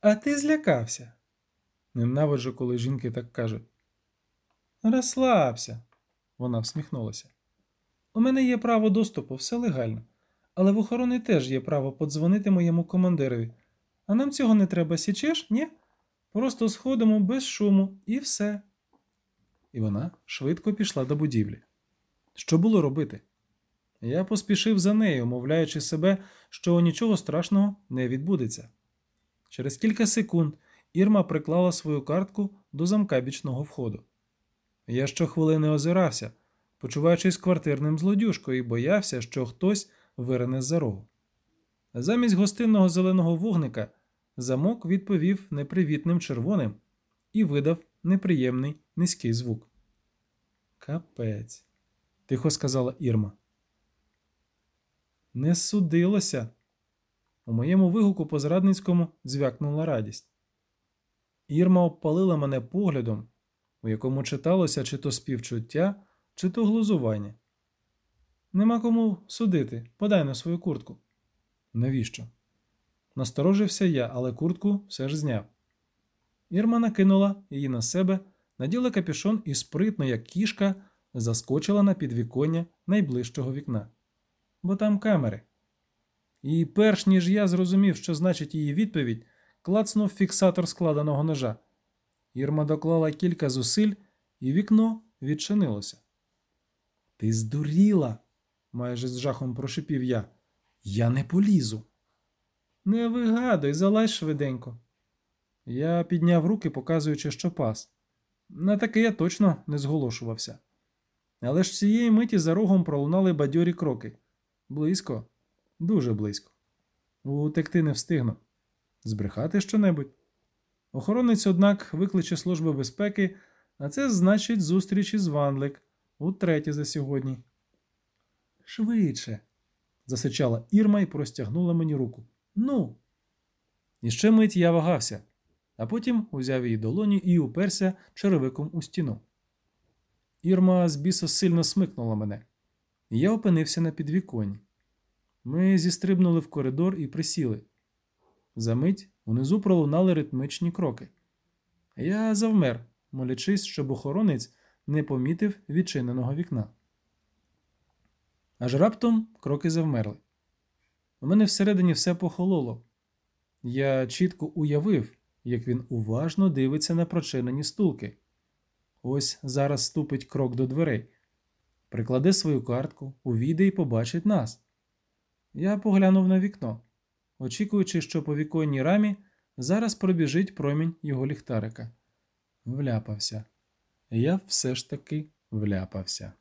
А ти злякався. Ненавиджу, коли жінки так кажуть. Розслабся, вона всміхнулася. У мене є право доступу, все легально. Але в охорони теж є право подзвонити моєму командирові. А нам цього не треба, січеш, ні? Просто сходимо без шуму і все. І вона швидко пішла до будівлі. Що було робити? Я поспішив за нею, мовляючи себе, що нічого страшного не відбудеться. Через кілька секунд Ірма приклала свою картку до замка бічного входу. Я щохвилини озирався, почуваючись квартирним злодюжкою, і боявся, що хтось вирине з-за рогу. Замість гостинного зеленого вогника замок відповів непривітним червоним і видав неприємний низький звук. Капець, тихо сказала Ірма. Не судилося. У моєму вигуку по зрадницькому звякнула радість. Ірма обпалила мене поглядом, у якому читалося чи то співчуття, чи то глузування. Нема кому судити, подай на свою куртку. Навіщо? Насторожився я, але куртку все ж зняв. Ірма накинула її на себе, наділа капюшон і спритно, як кішка, заскочила на підвіконня найближчого вікна. Бо там камери. І перш ніж я зрозумів, що значить її відповідь, клацнув фіксатор складеного ножа. Ірма доклала кілька зусиль, і вікно відчинилося. Ти здуріла, майже з жахом прошипів я. Я не полізу. Не вигадуй, залазь швиденько. Я підняв руки, показуючи, що пас. На таке я точно не зголошувався. Але ж цієї миті за рогом пролунали бадьорі кроки. Близько, дуже близько. Утекти не встигну. Збрехати щонебудь. Охоронець, однак, викличе Служби безпеки, а це значить зустріч із Ванлик утретє за сьогодні. Швидше. засичала Ірма і простягнула мені руку. Ну. І ще мить я вагався, а потім узяв її долоні і уперся черевиком у стіну. Ірма з біса сильно смикнула мене, і я опинився на підвіконні. Ми зістрибнули в коридор і присіли. Замить унизу пролунали ритмичні кроки. Я завмер, молячись, щоб охоронець не помітив відчиненого вікна. Аж раптом кроки завмерли. У мене всередині все похололо. Я чітко уявив, як він уважно дивиться на прочинені стулки. Ось зараз ступить крок до дверей, прикладе свою картку, увійде і побачить нас. Я поглянув на вікно, очікуючи, що по віконній рамі зараз пробіжить промінь його ліхтарика. Вляпався. Я все ж таки вляпався.